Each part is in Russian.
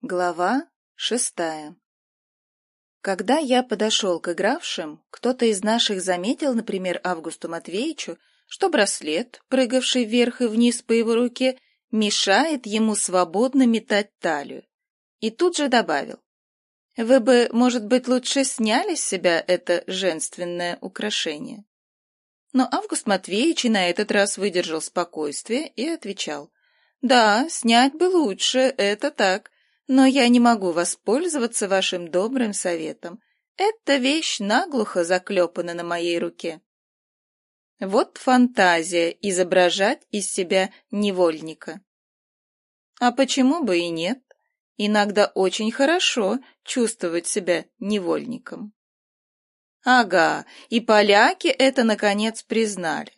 Глава шестая Когда я подошел к игравшим, кто-то из наших заметил, например, Августу Матвеевичу, что браслет, прыгавший вверх и вниз по его руке, мешает ему свободно метать талию. И тут же добавил. Вы бы, может быть, лучше сняли с себя это женственное украшение. Но Август Матвеевич и на этот раз выдержал спокойствие и отвечал. Да, снять бы лучше, это так но я не могу воспользоваться вашим добрым советом. Эта вещь наглухо заклепана на моей руке. Вот фантазия изображать из себя невольника. А почему бы и нет? Иногда очень хорошо чувствовать себя невольником. Ага, и поляки это, наконец, признали.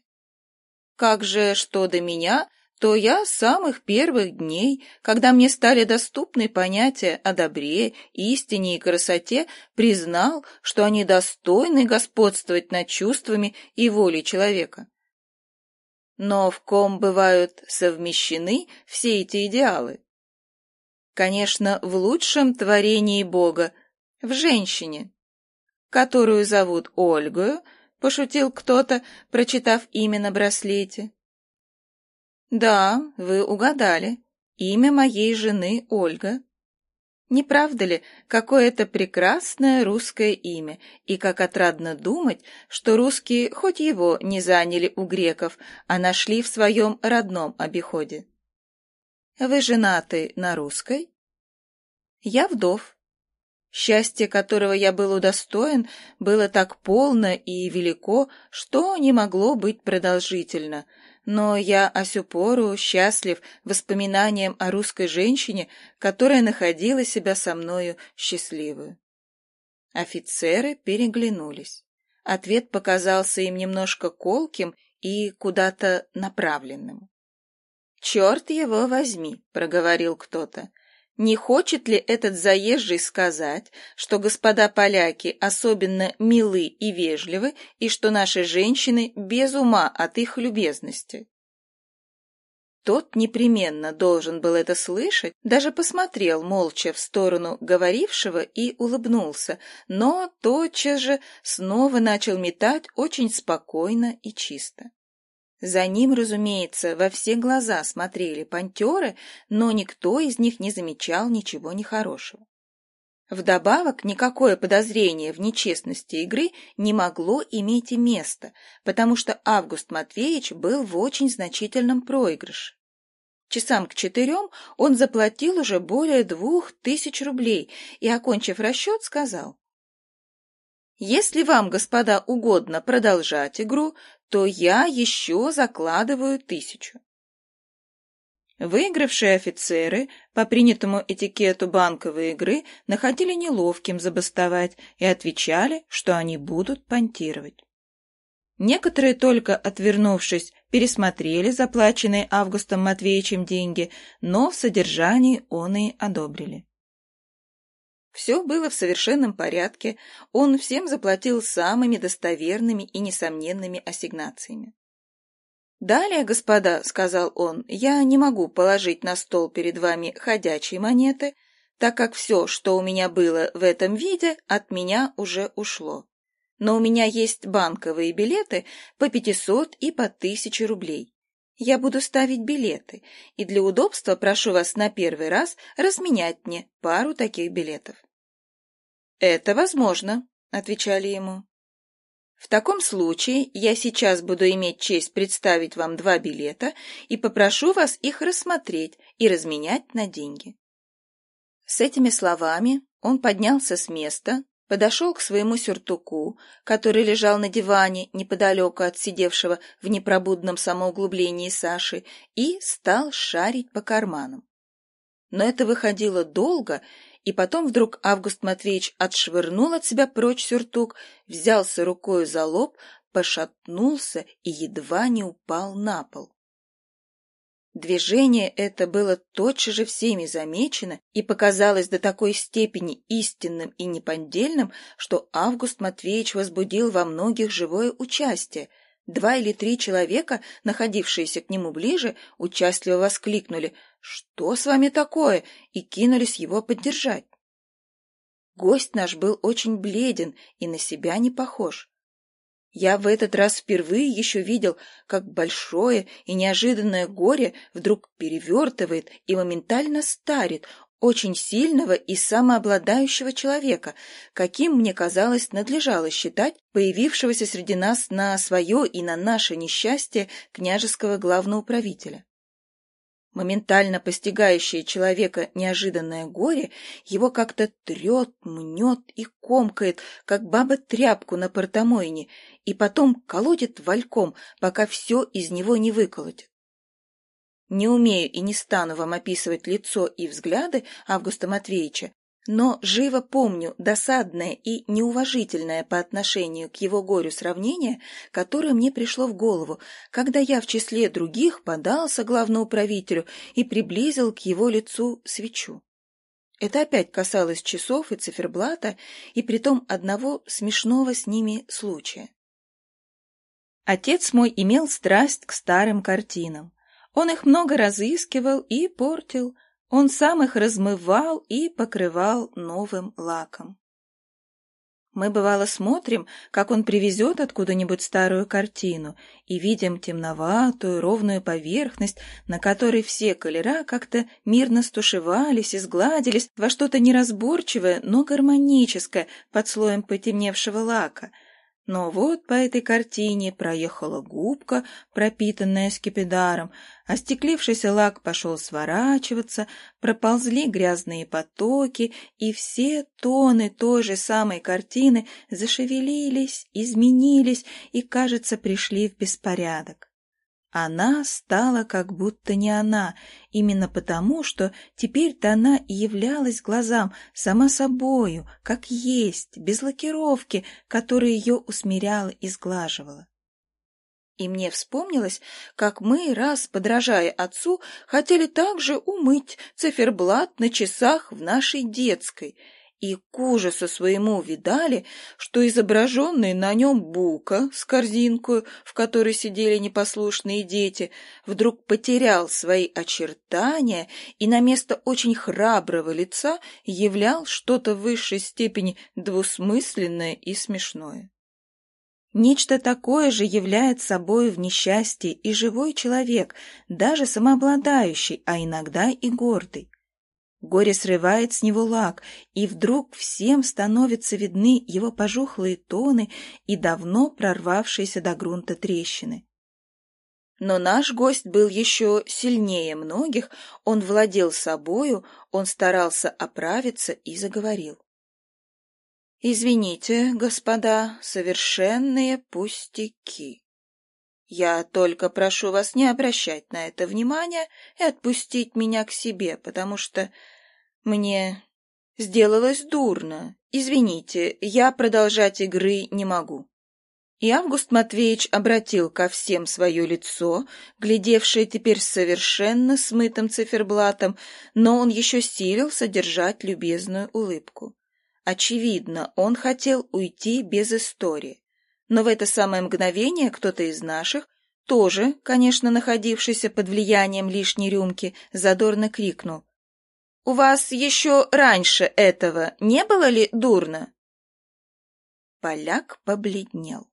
Как же, что до меня, то я с самых первых дней, когда мне стали доступны понятия о добре, истине и красоте, признал, что они достойны господствовать над чувствами и волей человека. Но в ком бывают совмещены все эти идеалы? Конечно, в лучшем творении Бога, в женщине, которую зовут Ольгою, пошутил кто-то, прочитав имя на браслете. Да, вы угадали. Имя моей жены Ольга. Не правда ли, какое это прекрасное русское имя, и как отрадно думать, что русские хоть его не заняли у греков, а нашли в своем родном обиходе. Вы женаты на русской? Я вдов. Счастье, которого я был удостоен, было так полно и велико, что не могло быть продолжительно — но я осю счастлив воспоминанием о русской женщине, которая находила себя со мною счастливую. Офицеры переглянулись. Ответ показался им немножко колким и куда-то направленным. «Черт его возьми!» — проговорил кто-то. Не хочет ли этот заезжий сказать, что господа поляки особенно милы и вежливы, и что наши женщины без ума от их любезности? Тот непременно должен был это слышать, даже посмотрел молча в сторону говорившего и улыбнулся, но тотчас же снова начал метать очень спокойно и чисто. За ним, разумеется, во все глаза смотрели пантеры, но никто из них не замечал ничего нехорошего. Вдобавок, никакое подозрение в нечестности игры не могло иметь и места, потому что Август Матвеевич был в очень значительном проигрыше. Часам к четырем он заплатил уже более двух тысяч рублей и, окончив расчет, сказал, «Если вам, господа, угодно продолжать игру, то я еще закладываю тысячу. Выигравшие офицеры по принятому этикету банковой игры находили неловким забастовать и отвечали, что они будут понтировать. Некоторые, только отвернувшись, пересмотрели заплаченные Августом Матвеевичем деньги, но в содержании он и одобрили. Все было в совершенном порядке, он всем заплатил самыми достоверными и несомненными ассигнациями. «Далее, господа», — сказал он, — «я не могу положить на стол перед вами ходячие монеты, так как все, что у меня было в этом виде, от меня уже ушло. Но у меня есть банковые билеты по пятисот и по тысяче рублей. Я буду ставить билеты, и для удобства прошу вас на первый раз разменять мне пару таких билетов. «Это возможно», — отвечали ему. «В таком случае я сейчас буду иметь честь представить вам два билета и попрошу вас их рассмотреть и разменять на деньги». С этими словами он поднялся с места, подошел к своему сюртуку, который лежал на диване неподалеку от сидевшего в непробудном самоуглублении Саши, и стал шарить по карманам. Но это выходило долго, и потом вдруг Август Матвеевич отшвырнул от себя прочь сюртук, взялся рукой за лоб, пошатнулся и едва не упал на пол. Движение это было тотчас же всеми замечено и показалось до такой степени истинным и неподдельным, что Август Матвеевич возбудил во многих живое участие, Два или три человека, находившиеся к нему ближе, участливо воскликнули «Что с вами такое?» и кинулись его поддержать. Гость наш был очень бледен и на себя не похож. Я в этот раз впервые еще видел, как большое и неожиданное горе вдруг перевертывает и моментально старит очень сильного и самообладающего человека, каким, мне казалось, надлежало считать появившегося среди нас на свое и на наше несчастье княжеского главноуправителя. Моментально постигающее человека неожиданное горе его как-то трет, мнет и комкает, как баба тряпку на портомойне, и потом колотит вальком, пока все из него не выколотит. Не умею и не стану вам описывать лицо и взгляды Августа Матвеевича, но живо помню досадное и неуважительное по отношению к его горю сравнение, которое мне пришло в голову, когда я в числе других подался главноуправителю и приблизил к его лицу свечу. Это опять касалось часов и циферблата, и притом одного смешного с ними случая. Отец мой имел страсть к старым картинам. Он их много разыскивал и портил, он сам их размывал и покрывал новым лаком. Мы, бывало, смотрим, как он привезет откуда-нибудь старую картину, и видим темноватую, ровную поверхность, на которой все колера как-то мирно стушевались и сгладились во что-то неразборчивое, но гармоническое под слоем потемневшего лака — но вот по этой картине проехала губка, пропитанная скипидаром, остеклившийся лак пошел сворачиваться, проползли грязные потоки, и все тоны той же самой картины зашевелились, изменились и, кажется, пришли в беспорядок. Она стала как будто не она, именно потому, что теперь-то она и являлась глазам сама собою, как есть, без лакировки, которая ее усмиряла и сглаживала. И мне вспомнилось, как мы, раз подражая отцу, хотели также умыть циферблат на часах в нашей детской — и к ужасу своему видали, что изображенный на нем бука с корзинкой, в которой сидели непослушные дети, вдруг потерял свои очертания и на место очень храброго лица являл что-то в высшей степени двусмысленное и смешное. Нечто такое же являет собой в несчастье и живой человек, даже самообладающий, а иногда и гордый. Горе срывает с него лак, и вдруг всем становятся видны его пожухлые тоны и давно прорвавшиеся до грунта трещины. Но наш гость был еще сильнее многих, он владел собою, он старался оправиться и заговорил. «Извините, господа, совершенные пустяки. Я только прошу вас не обращать на это внимания и отпустить меня к себе, потому что мне сделалось дурно. Извините, я продолжать игры не могу. И Август Матвеевич обратил ко всем свое лицо, глядевшее теперь совершенно смытым циферблатом, но он еще силился держать любезную улыбку. Очевидно, он хотел уйти без истории. Но в это самое мгновение кто-то из наших, тоже, конечно, находившийся под влиянием лишней рюмки, задорно крикнул. «У вас еще раньше этого не было ли дурно?» Поляк побледнел.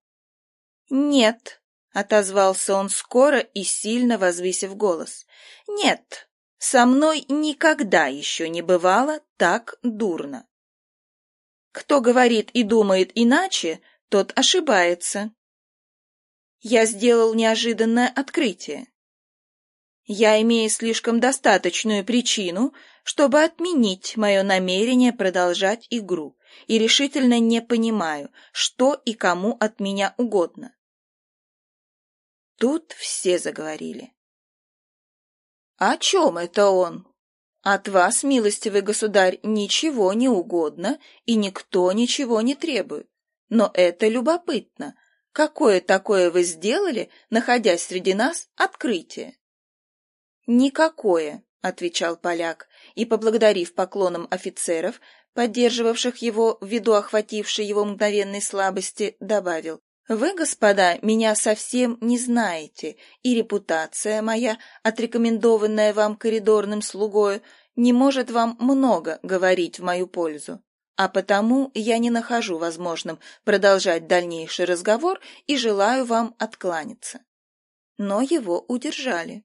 «Нет», — отозвался он скоро и сильно возвысив голос. «Нет, со мной никогда еще не бывало так дурно. Кто говорит и думает иначе, тот ошибается. Я сделал неожиданное открытие. Я имею слишком достаточную причину, чтобы отменить мое намерение продолжать игру, и решительно не понимаю, что и кому от меня угодно. Тут все заговорили. «О чем это он? От вас, милостивый государь, ничего не угодно, и никто ничего не требует. Но это любопытно. Какое такое вы сделали, находясь среди нас, открытие? Никакое, отвечал поляк, и, поблагодарив поклоном офицеров, поддерживавших его ввиду охватившей его мгновенной слабости, добавил. Вы, господа, меня совсем не знаете, и репутация моя, отрекомендованная вам коридорным слугою, не может вам много говорить в мою пользу. А потому я не нахожу возможным продолжать дальнейший разговор и желаю вам откланяться. Но его удержали.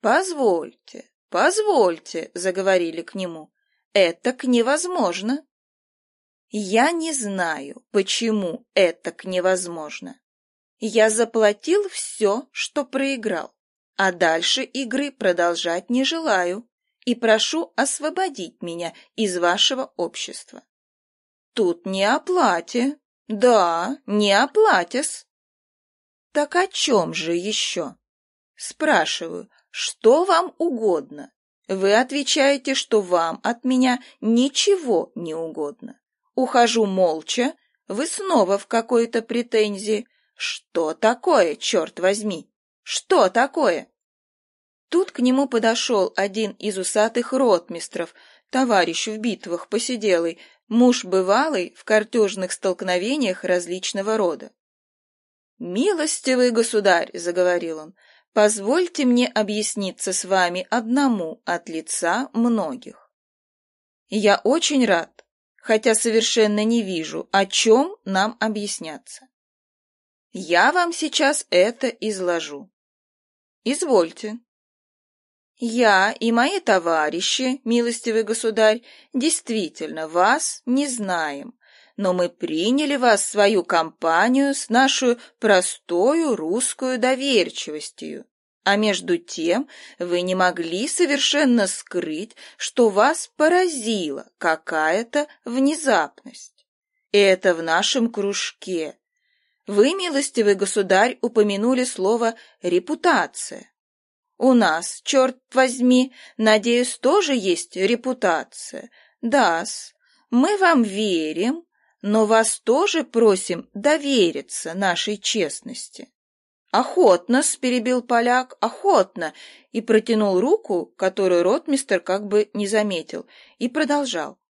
«Позвольте, позвольте», — заговорили к нему, — «это невозможно». Я не знаю, почему это невозможно. Я заплатил все, что проиграл, а дальше игры продолжать не желаю и прошу освободить меня из вашего общества. Тут не о плате. Да, не о платес. Так о чем же еще? Спрашиваю, что вам угодно? Вы отвечаете, что вам от меня ничего не угодно. Ухожу молча, вы снова в какой-то претензии. Что такое, черт возьми? Что такое? Тут к нему подошел один из усатых ротмистров, товарищ в битвах посиделый, муж бывалый в картежных столкновениях различного рода. «Милостивый государь», — заговорил он, — «позвольте мне объясниться с вами одному от лица многих. Я очень рад, хотя совершенно не вижу, о чем нам объясняться. Я вам сейчас это изложу. Извольте. Я и мои товарищи, милостивый государь, действительно вас не знаем, но мы приняли вас в свою компанию с нашу простою русскую доверчивостью а между тем вы не могли совершенно скрыть, что вас поразила какая-то внезапность. Это в нашем кружке. Вы, милостивый государь, упомянули слово «репутация». У нас, черт возьми, надеюсь, тоже есть репутация. Да-с, мы вам верим, но вас тоже просим довериться нашей честности. «Охотно!» — перебил поляк, «охотно!» и протянул руку, которую ротмистер как бы не заметил, и продолжал.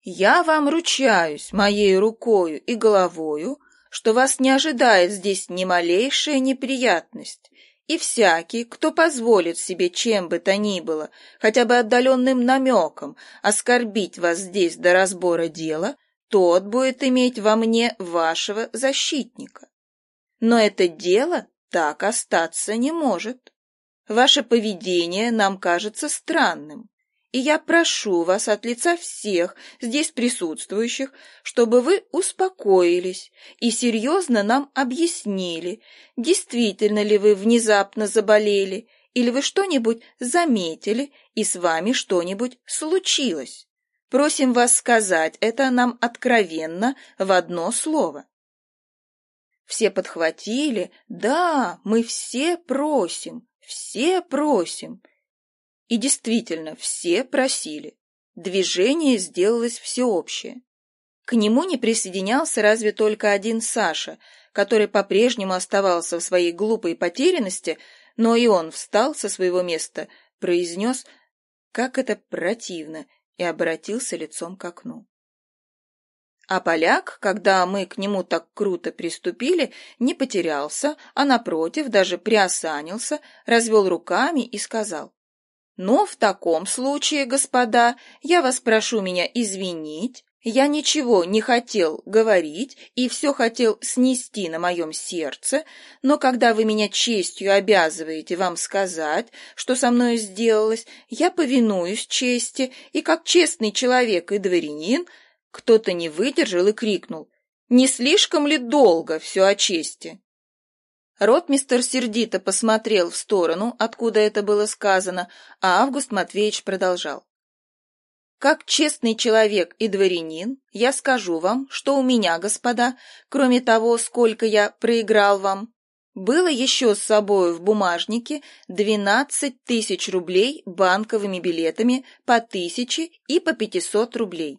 «Я вам ручаюсь моей рукою и головою, что вас не ожидает здесь ни малейшая неприятность, и всякий, кто позволит себе чем бы то ни было, хотя бы отдаленным намеком, оскорбить вас здесь до разбора дела, тот будет иметь во мне вашего защитника. Но это дело так остаться не может. Ваше поведение нам кажется странным, и я прошу вас от лица всех здесь присутствующих, чтобы вы успокоились и серьезно нам объяснили, действительно ли вы внезапно заболели или вы что-нибудь заметили и с вами что-нибудь случилось. Просим вас сказать это нам откровенно в одно слово. Все подхватили. Да, мы все просим, все просим. И действительно, все просили. Движение сделалось всеобщее. К нему не присоединялся разве только один Саша, который по-прежнему оставался в своей глупой потерянности, но и он встал со своего места, произнес «Как это противно!» и обратился лицом к окну. А поляк, когда мы к нему так круто приступили, не потерялся, а напротив даже приосанился, развел руками и сказал. «Но в таком случае, господа, я вас прошу меня извинить, я ничего не хотел говорить и все хотел снести на моем сердце, но когда вы меня честью обязываете вам сказать, что со мной сделалось, я повинуюсь чести и, как честный человек и дворянин, кто-то не выдержал и крикнул. «Не слишком ли долго все о чести?» Ротмистер сердито посмотрел в сторону, откуда это было сказано, а Август Матвеевич продолжал. Как честный человек и дворянин, я скажу вам, что у меня, господа, кроме того, сколько я проиграл вам, было еще с собой в бумажнике двенадцать тысяч рублей банковыми билетами по тысяче и по пятисот рублей.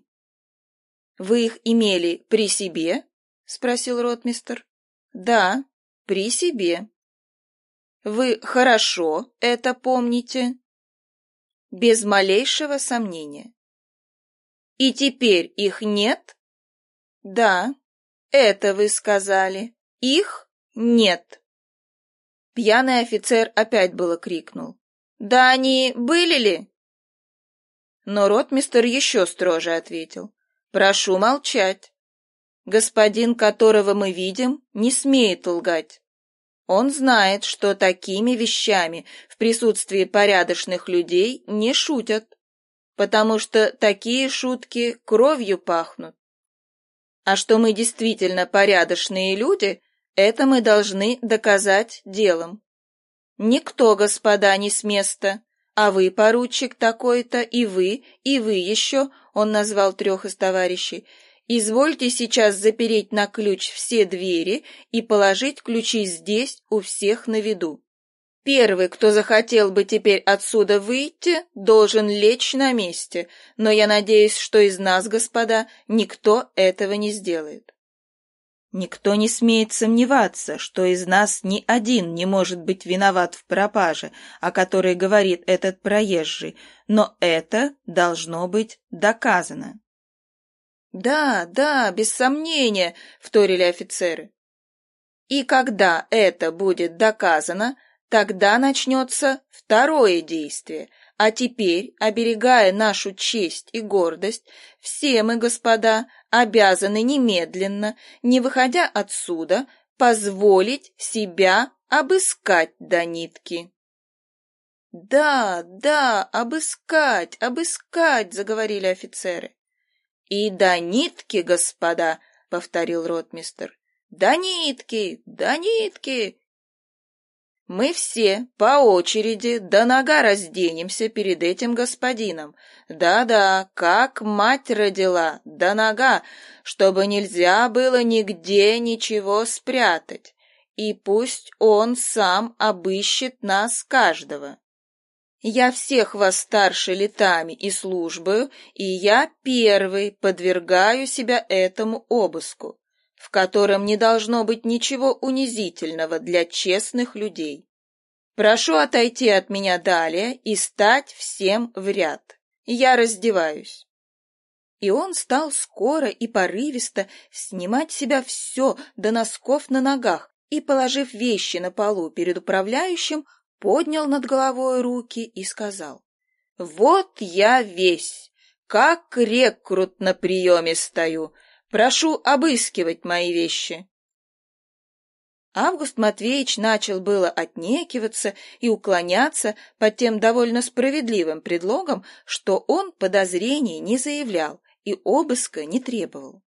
Вы их имели при себе? спросил ротмистер. Да, при себе. Вы хорошо это помните? Без малейшего сомнения. И теперь их нет? Да, это вы сказали. их нет. Пьяный офицер опять было крикнул. Да они были ли? Но ротмистер еще строже ответил. Прошу молчать. Господин, которого мы видим, не смеет лгать. Он знает, что такими вещами в присутствии порядочных людей не шутят, потому что такие шутки кровью пахнут. А что мы действительно порядочные люди, это мы должны доказать делом. Никто, господа, не с места, а вы, поручик такой-то, и вы, и вы еще, он назвал трех из товарищей, извольте сейчас запереть на ключ все двери и положить ключи здесь у всех на виду. Первый, кто захотел бы теперь отсюда выйти, должен лечь на месте, но я надеюсь, что из нас, господа, никто этого не сделает. Никто не смеет сомневаться, что из нас ни один не может быть виноват в пропаже, о которой говорит этот проезжий, но это должно быть доказано. «Да, да, без сомнения», — вторили офицеры. «И когда это будет доказано, Тогда начнется второе действие. А теперь, оберегая нашу честь и гордость, все мы, господа, обязаны немедленно, не выходя отсюда, позволить себя обыскать до нитки. «Да, да, обыскать, обыскать!» — заговорили офицеры. «И до нитки, господа!» — повторил ротмистер. «До нитки, до нитки!» Мы все по очереди до нога разденемся перед этим господином. Да-да, как мать родила, до нога, чтобы нельзя было нигде ничего спрятать. И пусть он сам обыщет нас каждого. Я всех вас старше летами и службою, и я первый подвергаю себя этому обыску в котором не должно быть ничего унизительного для честных людей. Прошу отойти от меня далее и стать всем в ряд. Я раздеваюсь. И он стал скоро и порывисто снимать себя все до носков на ногах и, положив вещи на полу перед управляющим, поднял над головой руки и сказал, «Вот я весь, как рекрут на приеме стою, Прошу обыскивать мои вещи. Август Матвеевич начал было отнекиваться и уклоняться под тем довольно справедливым предлогом, что он подозрений не заявлял и обыска не требовал.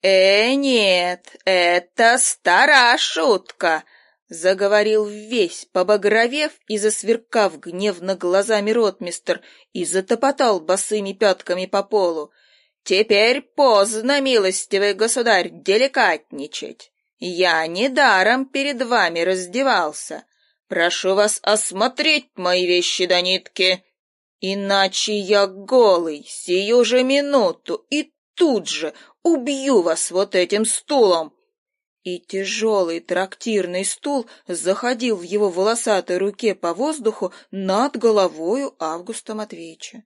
«Э, нет, это стара шутка!» — заговорил весь, побагровев и засверкав гневно глазами ротмистер, и затопотал босыми пятками по полу. Теперь поздно, милостивый государь, деликатничать. Я недаром перед вами раздевался. Прошу вас осмотреть мои вещи до нитки, иначе я голый сию же минуту и тут же убью вас вот этим стулом. И тяжелый трактирный стул заходил в его волосатой руке по воздуху над головою Августа Матвеевича.